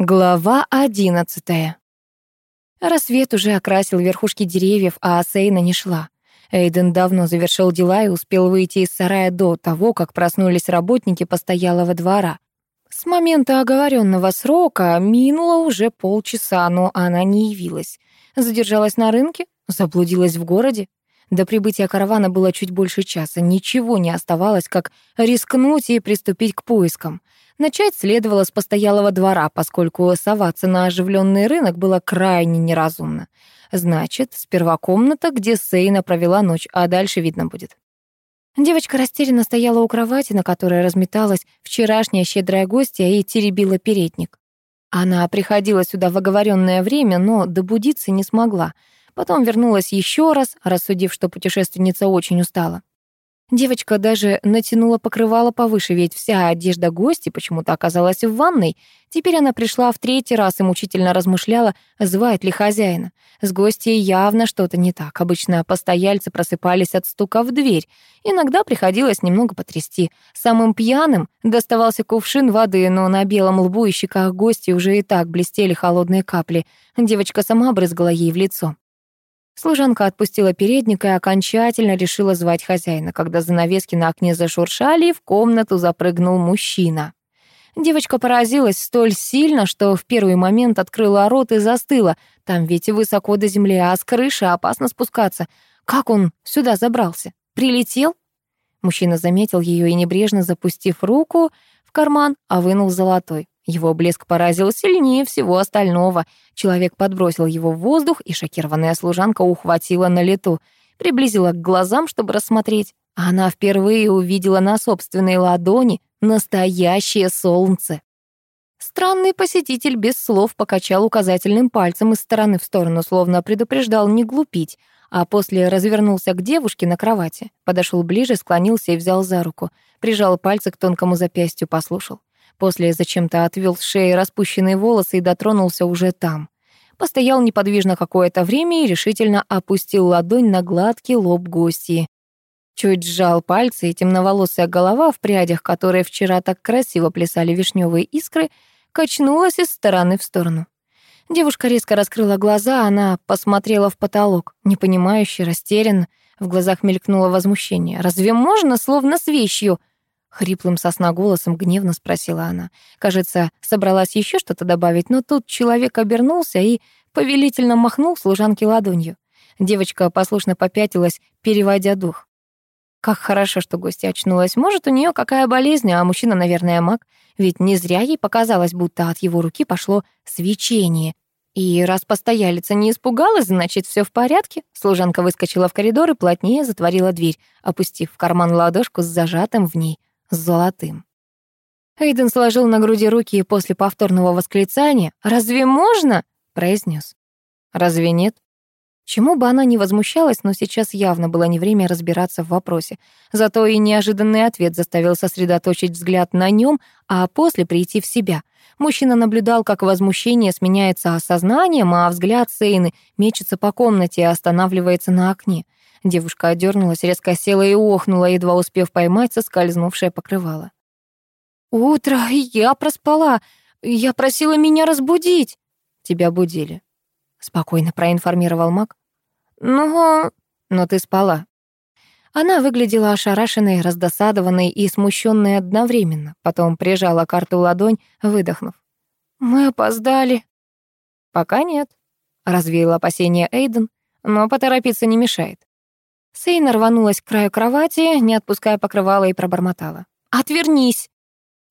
Глава одиннадцатая. Рассвет уже окрасил верхушки деревьев, а Сейна не шла. Эйден давно завершил дела и успел выйти из сарая до того, как проснулись работники постоялого двора. С момента оговоренного срока минуло уже полчаса, но она не явилась. Задержалась на рынке, заблудилась в городе. До прибытия каравана было чуть больше часа. Ничего не оставалось, как рискнуть и приступить к поискам. Начать следовало с постоялого двора, поскольку соваться на оживленный рынок было крайне неразумно. Значит, сперва комната, где Сейна провела ночь, а дальше видно будет. Девочка растерянно стояла у кровати, на которой разметалась вчерашняя щедрая гостья и теребила передник. Она приходила сюда в оговоренное время, но добудиться не смогла. Потом вернулась еще раз, рассудив, что путешественница очень устала. Девочка даже натянула покрывало повыше, ведь вся одежда гости почему-то оказалась в ванной. Теперь она пришла в третий раз и мучительно размышляла, звать ли хозяина. С гостьей явно что-то не так. Обычно постояльцы просыпались от стука в дверь. Иногда приходилось немного потрясти. Самым пьяным доставался кувшин воды, но на белом лбу и щеках гости уже и так блестели холодные капли. Девочка сама брызгала ей в лицо. Служанка отпустила передник и окончательно решила звать хозяина. Когда занавески на окне зашуршали, в комнату запрыгнул мужчина. Девочка поразилась столь сильно, что в первый момент открыла рот и застыла. Там ведь высоко до земли, а с крыши опасно спускаться. Как он сюда забрался? Прилетел? Мужчина заметил ее и, небрежно запустив руку в карман, а вынул золотой. Его блеск поразил сильнее всего остального. Человек подбросил его в воздух, и шокированная служанка ухватила на лету, приблизила к глазам, чтобы рассмотреть. Она впервые увидела на собственной ладони настоящее солнце. Странный посетитель без слов покачал указательным пальцем из стороны в сторону, словно предупреждал не глупить, а после развернулся к девушке на кровати, подошел ближе, склонился и взял за руку, прижал пальцы к тонкому запястью, послушал. После зачем-то отвел с шеи распущенные волосы и дотронулся уже там. Постоял неподвижно какое-то время и решительно опустил ладонь на гладкий лоб гостьи. Чуть сжал пальцы, и темноволосая голова в прядях, которые вчера так красиво плясали вишневые искры, качнулась из стороны в сторону. Девушка резко раскрыла глаза, она посмотрела в потолок, непонимающе, растерянно. В глазах мелькнуло возмущение. «Разве можно, словно с вещью?» Хриплым голосом гневно спросила она. Кажется, собралась еще что-то добавить, но тут человек обернулся и повелительно махнул служанке ладонью. Девочка послушно попятилась, переводя дух. Как хорошо, что гостья очнулась. Может, у нее какая болезнь, а мужчина, наверное, маг. Ведь не зря ей показалось, будто от его руки пошло свечение. И раз постоялица не испугалась, значит, все в порядке. Служанка выскочила в коридор и плотнее затворила дверь, опустив в карман ладошку с зажатым в ней с золотым. Эйден сложил на груди руки и после повторного восклицания «Разве можно?» произнес. «Разве нет?» Чему бы она ни возмущалась, но сейчас явно было не время разбираться в вопросе. Зато и неожиданный ответ заставил сосредоточить взгляд на нем, а после прийти в себя. Мужчина наблюдал, как возмущение сменяется осознанием, а взгляд Сейны мечется по комнате и останавливается на окне. Девушка одернулась, резко села и охнула, едва успев поймать соскользнувшее покрывало. «Утро, я проспала. Я просила меня разбудить». «Тебя будили», — спокойно проинформировал маг. «Ну, но ты спала». Она выглядела ошарашенной, раздосадованной и смущенной одновременно. Потом прижала карту ладонь, выдохнув. «Мы опоздали». «Пока нет», — развеял опасения Эйден, «но поторопиться не мешает». Сейна рванулась к краю кровати, не отпуская покрывала, и пробормотала. «Отвернись!»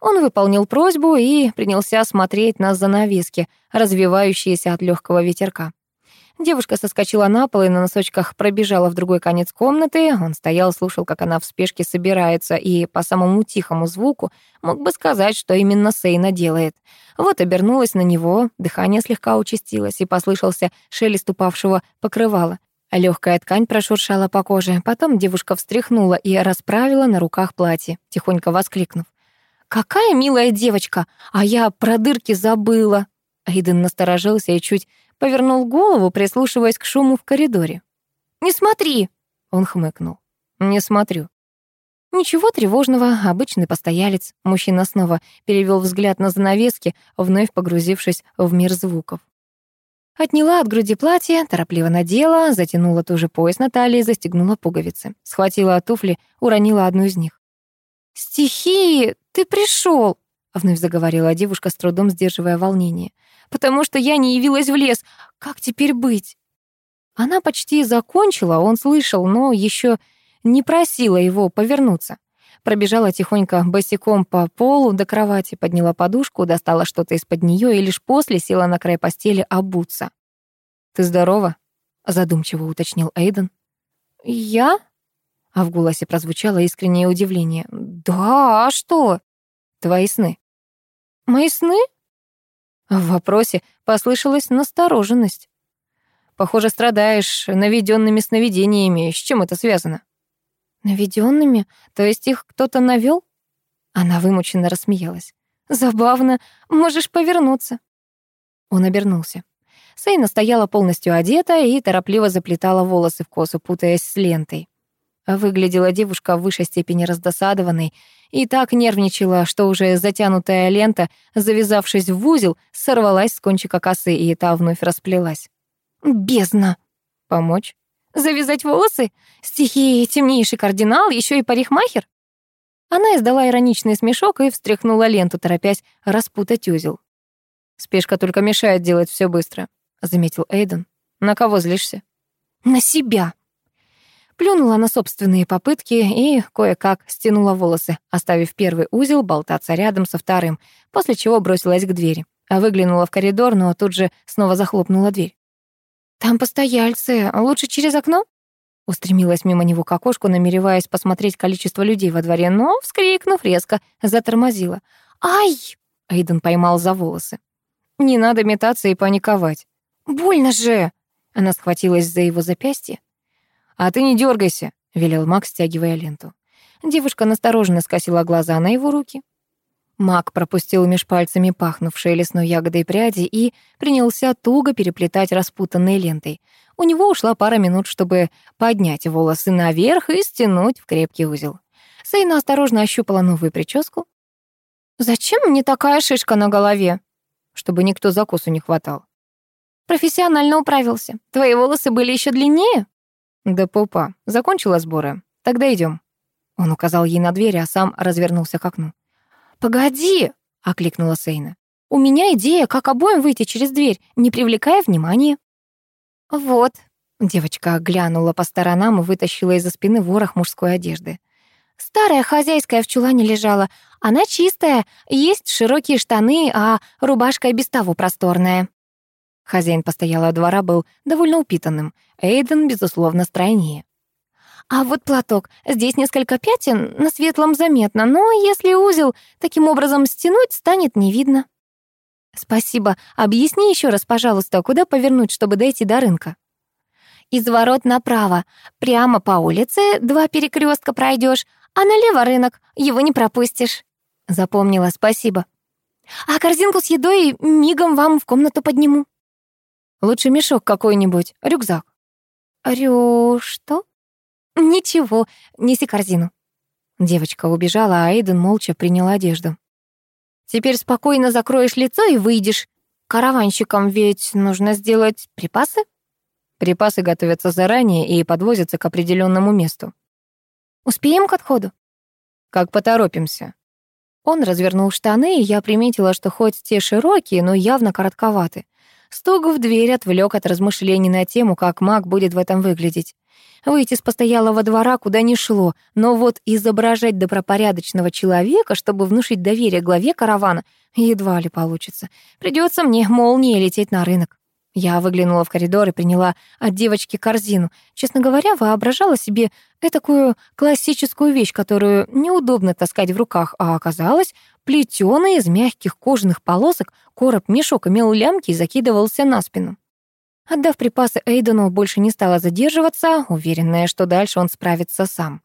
Он выполнил просьбу и принялся смотреть на занавески, развивающиеся от легкого ветерка. Девушка соскочила на пол и на носочках пробежала в другой конец комнаты. Он стоял, слушал, как она в спешке собирается, и по самому тихому звуку мог бы сказать, что именно Сейна делает. Вот обернулась на него, дыхание слегка участилось, и послышался шелест упавшего покрывала. Легкая ткань прошуршала по коже, потом девушка встряхнула и расправила на руках платье, тихонько воскликнув. «Какая милая девочка! А я про дырки забыла!» Эйден насторожился и чуть повернул голову, прислушиваясь к шуму в коридоре. «Не смотри!» — он хмыкнул. «Не смотрю». Ничего тревожного, обычный постоялец. Мужчина снова перевел взгляд на занавески, вновь погрузившись в мир звуков. Отняла от груди платье, торопливо надела, затянула тоже пояс на талии, застегнула пуговицы. Схватила туфли, уронила одну из них. «Стихии, ты пришел!» — вновь заговорила девушка, с трудом сдерживая волнение. «Потому что я не явилась в лес. Как теперь быть?» Она почти закончила, он слышал, но еще не просила его повернуться. Пробежала тихонько босиком по полу до кровати, подняла подушку, достала что-то из-под нее и лишь после села на край постели обуться. «Ты здорова?» — задумчиво уточнил Эйден. «Я?» — а в голосе прозвучало искреннее удивление. «Да, а что?» «Твои сны». «Мои сны?» В вопросе послышалась настороженность. «Похоже, страдаешь наведенными сновидениями. С чем это связано?» Наведенными? То есть их кто-то навел? Она вымученно рассмеялась. Забавно. Можешь повернуться. Он обернулся. Сейна стояла полностью одета и торопливо заплетала волосы в косу, путаясь с лентой. Выглядела девушка в высшей степени раздосадованной и так нервничала, что уже затянутая лента, завязавшись в узел, сорвалась с кончика косы, и та вновь расплелась. «Бездна!» «Помочь?» Завязать волосы? Стихи темнейший кардинал, еще и парикмахер? Она издала ироничный смешок и встряхнула ленту, торопясь распутать узел. «Спешка только мешает делать все быстро», — заметил Эйден. «На кого злишься?» «На себя». Плюнула на собственные попытки и кое-как стянула волосы, оставив первый узел болтаться рядом со вторым, после чего бросилась к двери. А выглянула в коридор, но тут же снова захлопнула дверь. «Там постояльцы. Лучше через окно?» Устремилась мимо него к окошку, намереваясь посмотреть количество людей во дворе, но, вскрикнув резко, затормозила. «Ай!» — Эйден поймал за волосы. «Не надо метаться и паниковать». «Больно же!» — она схватилась за его запястье. «А ты не дергайся, велел Макс, стягивая ленту. Девушка настороженно скосила глаза на его руки. Маг пропустил меж пальцами пахнувшие лесной ягодой пряди и принялся туго переплетать распутанной лентой. У него ушла пара минут, чтобы поднять волосы наверх и стянуть в крепкий узел. Сейна осторожно ощупала новую прическу. «Зачем мне такая шишка на голове?» «Чтобы никто закусу не хватал». «Профессионально управился. Твои волосы были еще длиннее?» «Да попа. Закончила сборы. Тогда идем. Он указал ей на дверь, а сам развернулся к окну. «Погоди!» — окликнула Сейна. «У меня идея, как обоим выйти через дверь, не привлекая внимания». «Вот», — девочка глянула по сторонам и вытащила из-за спины ворох мужской одежды. «Старая хозяйская в чулане лежала. Она чистая, есть широкие штаны, а рубашка и без того просторная». Хозяин постоялого двора был довольно упитанным. Эйден, безусловно, стройнее. А вот платок. Здесь несколько пятен, на светлом заметно, но если узел таким образом стянуть, станет не видно. Спасибо. Объясни еще раз, пожалуйста, куда повернуть, чтобы дойти до рынка? Из ворот направо. Прямо по улице два перекрестка пройдешь, а налево рынок, его не пропустишь. Запомнила, спасибо. А корзинку с едой мигом вам в комнату подниму. Лучше мешок какой-нибудь, рюкзак. Рю... что? «Ничего, неси корзину». Девочка убежала, а Эйден молча принял одежду. «Теперь спокойно закроешь лицо и выйдешь. Караванщикам ведь нужно сделать припасы?» Припасы готовятся заранее и подвозятся к определенному месту. «Успеем к отходу?» «Как поторопимся». Он развернул штаны, и я приметила, что хоть те широкие, но явно коротковаты. Стук в дверь отвлек от размышлений на тему, как маг будет в этом выглядеть. Выйти с постоялого двора куда ни шло, но вот изображать добропорядочного человека, чтобы внушить доверие главе каравана, едва ли получится. Придется мне молнией лететь на рынок. Я выглянула в коридор и приняла от девочки корзину. Честно говоря, воображала себе такую классическую вещь, которую неудобно таскать в руках, а оказалось, плетёный из мягких кожаных полосок короб-мешок имел лямки и закидывался на спину. Отдав припасы Эйдену, больше не стала задерживаться, уверенная, что дальше он справится сам.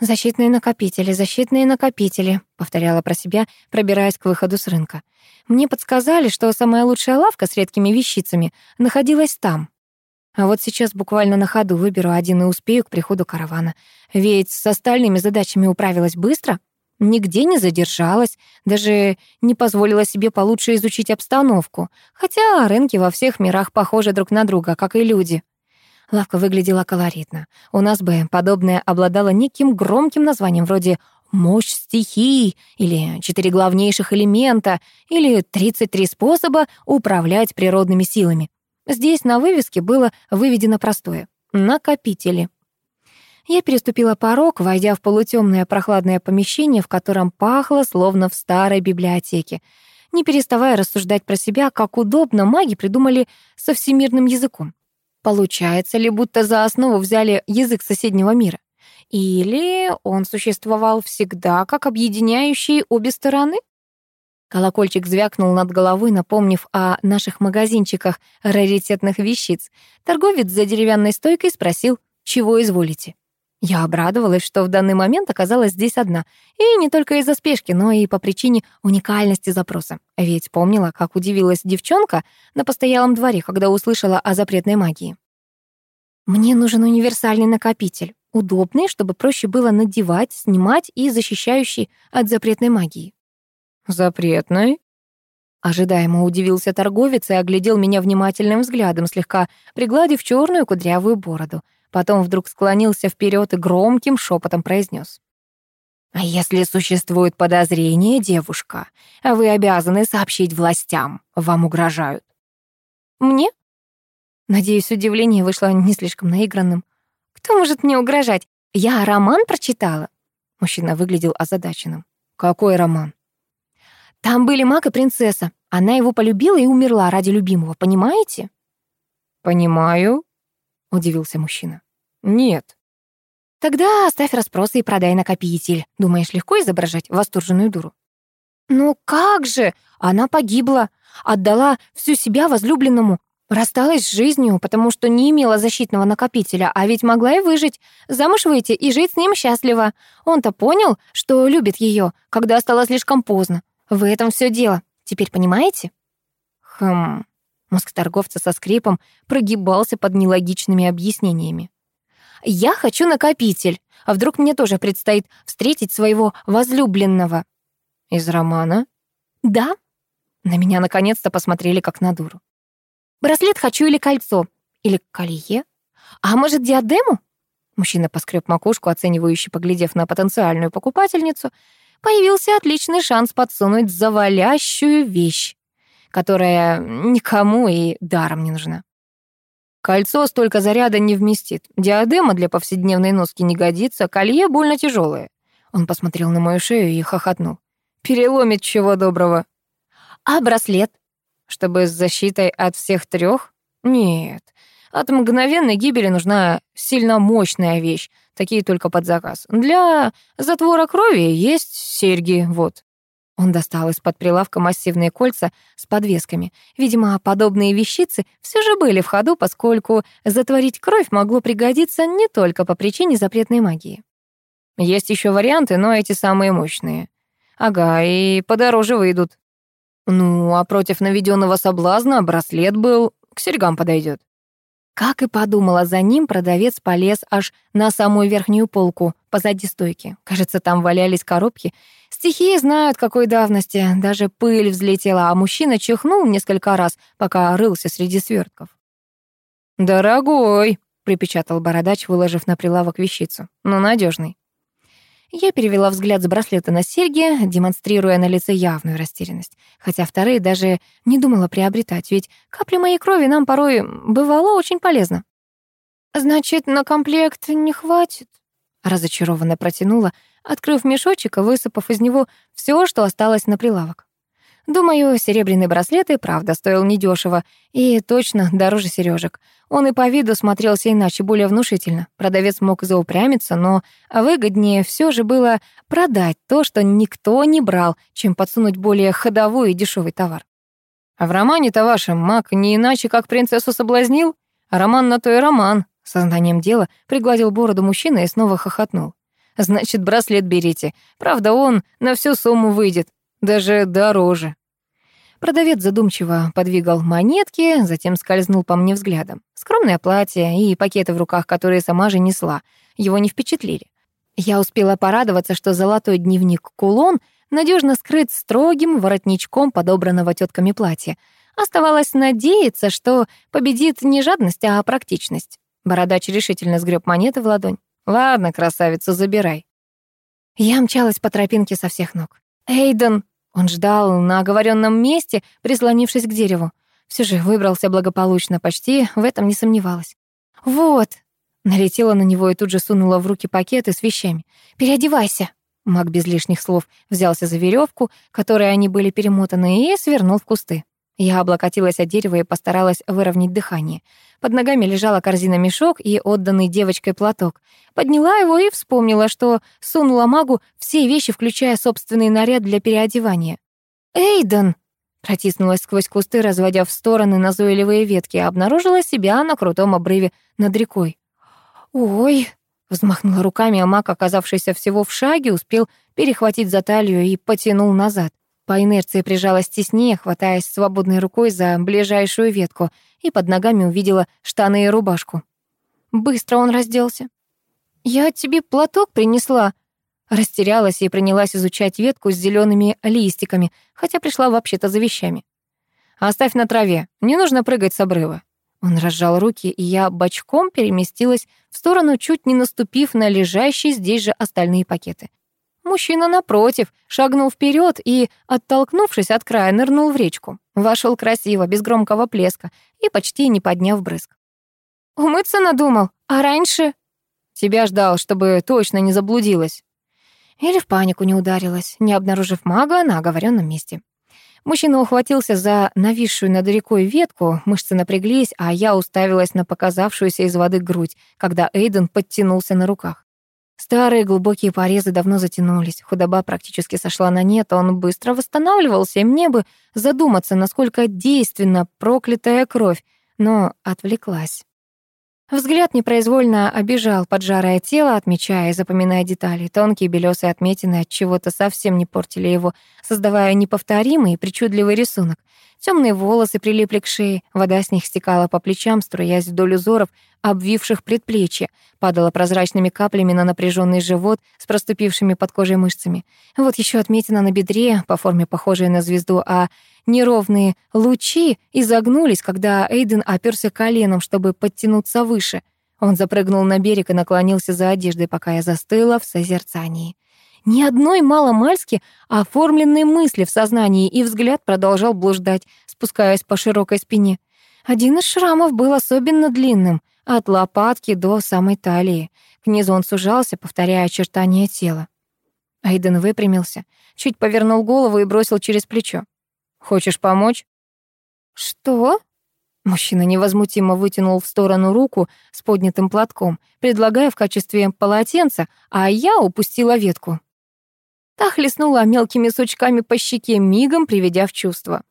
«Защитные накопители, защитные накопители», — повторяла про себя, пробираясь к выходу с рынка. «Мне подсказали, что самая лучшая лавка с редкими вещицами находилась там». А вот сейчас буквально на ходу выберу один и успею к приходу каравана. Ведь с остальными задачами управилась быстро, нигде не задержалась, даже не позволила себе получше изучить обстановку. Хотя рынки во всех мирах похожи друг на друга, как и люди. Лавка выглядела колоритно. У нас бы подобное обладало неким громким названием вроде «Мощь стихий» или «Четыре главнейших элемента» или «33 способа управлять природными силами». Здесь на вывеске было выведено простое «Накопители». Я переступила порог, войдя в полутемное прохладное помещение, в котором пахло словно в старой библиотеке. Не переставая рассуждать про себя, как удобно маги придумали со всемирным языком. Получается ли, будто за основу взяли язык соседнего мира? Или он существовал всегда как объединяющий обе стороны? Колокольчик звякнул над головой, напомнив о наших магазинчиках раритетных вещиц. Торговец за деревянной стойкой спросил, чего изволите. Я обрадовалась, что в данный момент оказалась здесь одна. И не только из-за спешки, но и по причине уникальности запроса. Ведь помнила, как удивилась девчонка на постоялом дворе, когда услышала о запретной магии. Мне нужен универсальный накопитель, удобный, чтобы проще было надевать, снимать и защищающий от запретной магии. «Запретной?» Ожидаемо удивился торговец и оглядел меня внимательным взглядом, слегка пригладив черную кудрявую бороду — Потом вдруг склонился вперед и громким шепотом произнес. «А если существует подозрение, девушка, вы обязаны сообщить властям. Вам угрожают». «Мне?» Надеюсь, удивление вышло не слишком наигранным. «Кто может мне угрожать? Я роман прочитала?» Мужчина выглядел озадаченным. «Какой роман?» «Там были маг и принцесса. Она его полюбила и умерла ради любимого, понимаете?» «Понимаю», — удивился мужчина. «Нет». «Тогда оставь расспросы и продай накопитель. Думаешь, легко изображать восторженную дуру?» «Ну как же? Она погибла, отдала всю себя возлюбленному, рассталась с жизнью, потому что не имела защитного накопителя, а ведь могла и выжить, замуж выйти и жить с ним счастливо. Он-то понял, что любит ее, когда стало слишком поздно. В этом все дело. Теперь понимаете?» «Хм...» Мозг торговца со скрипом прогибался под нелогичными объяснениями. «Я хочу накопитель. А вдруг мне тоже предстоит встретить своего возлюбленного?» «Из романа?» «Да». На меня наконец-то посмотрели как на дуру. «Браслет хочу или кольцо? Или колье? А может, диадему?» Мужчина поскреб макушку, оценивающе поглядев на потенциальную покупательницу. Появился отличный шанс подсунуть завалящую вещь которая никому и даром не нужна. Кольцо столько заряда не вместит. Диадема для повседневной носки не годится, колье больно тяжелое. Он посмотрел на мою шею и хохотнул. Переломит чего доброго. А браслет? Чтобы с защитой от всех трех? Нет. От мгновенной гибели нужна сильно мощная вещь. Такие только под заказ. Для затвора крови есть серьги, вот. Он достал из-под прилавка массивные кольца с подвесками. Видимо, подобные вещицы все же были в ходу, поскольку затворить кровь могло пригодиться не только по причине запретной магии. Есть еще варианты, но эти самые мощные. Ага, и подороже выйдут. Ну, а против наведенного соблазна браслет был, к серьгам подойдет. Как и подумала, за ним продавец полез аж на самую верхнюю полку, позади стойки. Кажется, там валялись коробки. Стихии знают, какой давности. Даже пыль взлетела, а мужчина чихнул несколько раз, пока рылся среди свертков. «Дорогой», — припечатал бородач, выложив на прилавок вещицу. «Ну, надежный. Я перевела взгляд с браслета на серьги, демонстрируя на лице явную растерянность. Хотя вторые даже не думала приобретать, ведь капли моей крови нам порой бывало очень полезно. «Значит, на комплект не хватит?» Разочарованно протянула, открыв мешочек и высыпав из него все, что осталось на прилавок. Думаю, серебряный браслет и правда стоил недешево, и точно дороже сережек. Он и по виду смотрелся иначе, более внушительно. Продавец мог заупрямиться, но выгоднее все же было продать то, что никто не брал, чем подсунуть более ходовой и дешевый товар. А в романе-то вашем маг не иначе, как принцессу соблазнил? Роман на то и роман. Сознанием дела пригладил бороду мужчина и снова хохотнул. Значит, браслет берите. Правда, он на всю сумму выйдет. Даже дороже. Продавец задумчиво подвигал монетки, затем скользнул по мне взглядом. Скромное платье и пакеты в руках, которые сама же несла, его не впечатлили. Я успела порадоваться, что золотой дневник-кулон надежно скрыт строгим воротничком подобранного тетками платья. Оставалось надеяться, что победит не жадность, а практичность. Бородач решительно сгреб монеты в ладонь. «Ладно, красавица, забирай». Я мчалась по тропинке со всех ног. «Эйден!» Он ждал на оговоренном месте, прислонившись к дереву. Все же выбрался благополучно, почти в этом не сомневалась. «Вот!» Налетела на него и тут же сунула в руки пакеты с вещами. «Переодевайся!» Маг без лишних слов взялся за веревку, которой они были перемотаны, и свернул в кусты. Я облокотилась от дерева и постаралась выровнять дыхание. Под ногами лежала корзина-мешок и отданный девочкой платок. Подняла его и вспомнила, что сунула магу все вещи, включая собственный наряд для переодевания. «Эйден!» Протиснулась сквозь кусты, разводя в стороны назойливые ветки, обнаружила себя на крутом обрыве над рекой. «Ой!» — взмахнула руками, а маг, оказавшийся всего в шаге, успел перехватить за талию и потянул назад. По инерции прижалась теснее, хватаясь свободной рукой за ближайшую ветку, и под ногами увидела штаны и рубашку. Быстро он разделся. «Я тебе платок принесла», Растерялась и принялась изучать ветку с зелеными листиками, хотя пришла вообще-то за вещами. «Оставь на траве, не нужно прыгать с обрыва». Он разжал руки, и я бочком переместилась в сторону, чуть не наступив на лежащие здесь же остальные пакеты. Мужчина, напротив, шагнул вперед и, оттолкнувшись от края, нырнул в речку. Вошел красиво, без громкого плеска и почти не подняв брызг. «Умыться надумал, а раньше...» «Тебя ждал, чтобы точно не заблудилась». Или в панику не ударилась, не обнаружив мага на оговоренном месте. Мужчина ухватился за нависшую над рекой ветку, мышцы напряглись, а я уставилась на показавшуюся из воды грудь, когда Эйден подтянулся на руках. Старые глубокие порезы давно затянулись, худоба практически сошла на нет, он быстро восстанавливался, и мне бы задуматься, насколько действенна проклятая кровь, но отвлеклась. Взгляд непроизвольно обижал поджарое тело, отмечая и запоминая детали. Тонкие белесые отметины от чего-то совсем не портили его, создавая неповторимый и причудливый рисунок. Темные волосы прилипли к шее, вода с них стекала по плечам, струясь вдоль узоров, обвивших предплечье, падала прозрачными каплями на напряженный живот с проступившими под кожей мышцами. Вот еще отметина на бедре, по форме похожая на звезду, а неровные лучи изогнулись, когда Эйден оперся коленом, чтобы подтянуться выше. Он запрыгнул на берег и наклонился за одеждой, пока я застыла в созерцании. Ни одной маломальски оформленной мысли в сознании, и взгляд продолжал блуждать, спускаясь по широкой спине. Один из шрамов был особенно длинным, от лопатки до самой талии. К низу он сужался, повторяя очертания тела. Айден выпрямился, чуть повернул голову и бросил через плечо. «Хочешь помочь?» «Что?» Мужчина невозмутимо вытянул в сторону руку с поднятым платком, предлагая в качестве полотенца, а я упустила ветку. Та хлестнула мелкими сучками по щеке, мигом приведя в чувство.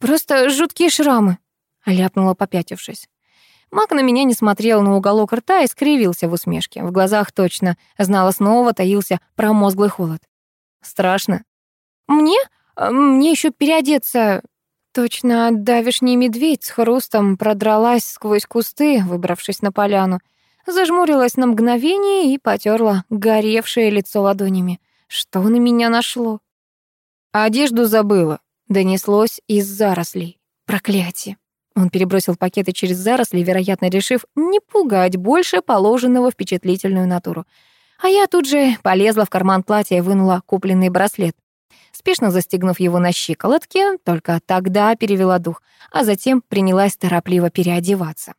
«Просто жуткие шрамы», — ляпнула, попятившись. Мак на меня не смотрел на уголок рта и скривился в усмешке. В глазах точно, знала снова, таился промозглый холод. «Страшно?» «Мне? Мне еще переодеться...» Точно давишний медведь с хрустом продралась сквозь кусты, выбравшись на поляну. Зажмурилась на мгновение и потерла горевшее лицо ладонями. Что на меня нашло? Одежду забыла. Донеслось из зарослей. Проклятие. Он перебросил пакеты через заросли, вероятно, решив не пугать больше положенного впечатлительную натуру. А я тут же полезла в карман платья и вынула купленный браслет. Спешно застегнув его на щиколотке, только тогда перевела дух, а затем принялась торопливо переодеваться.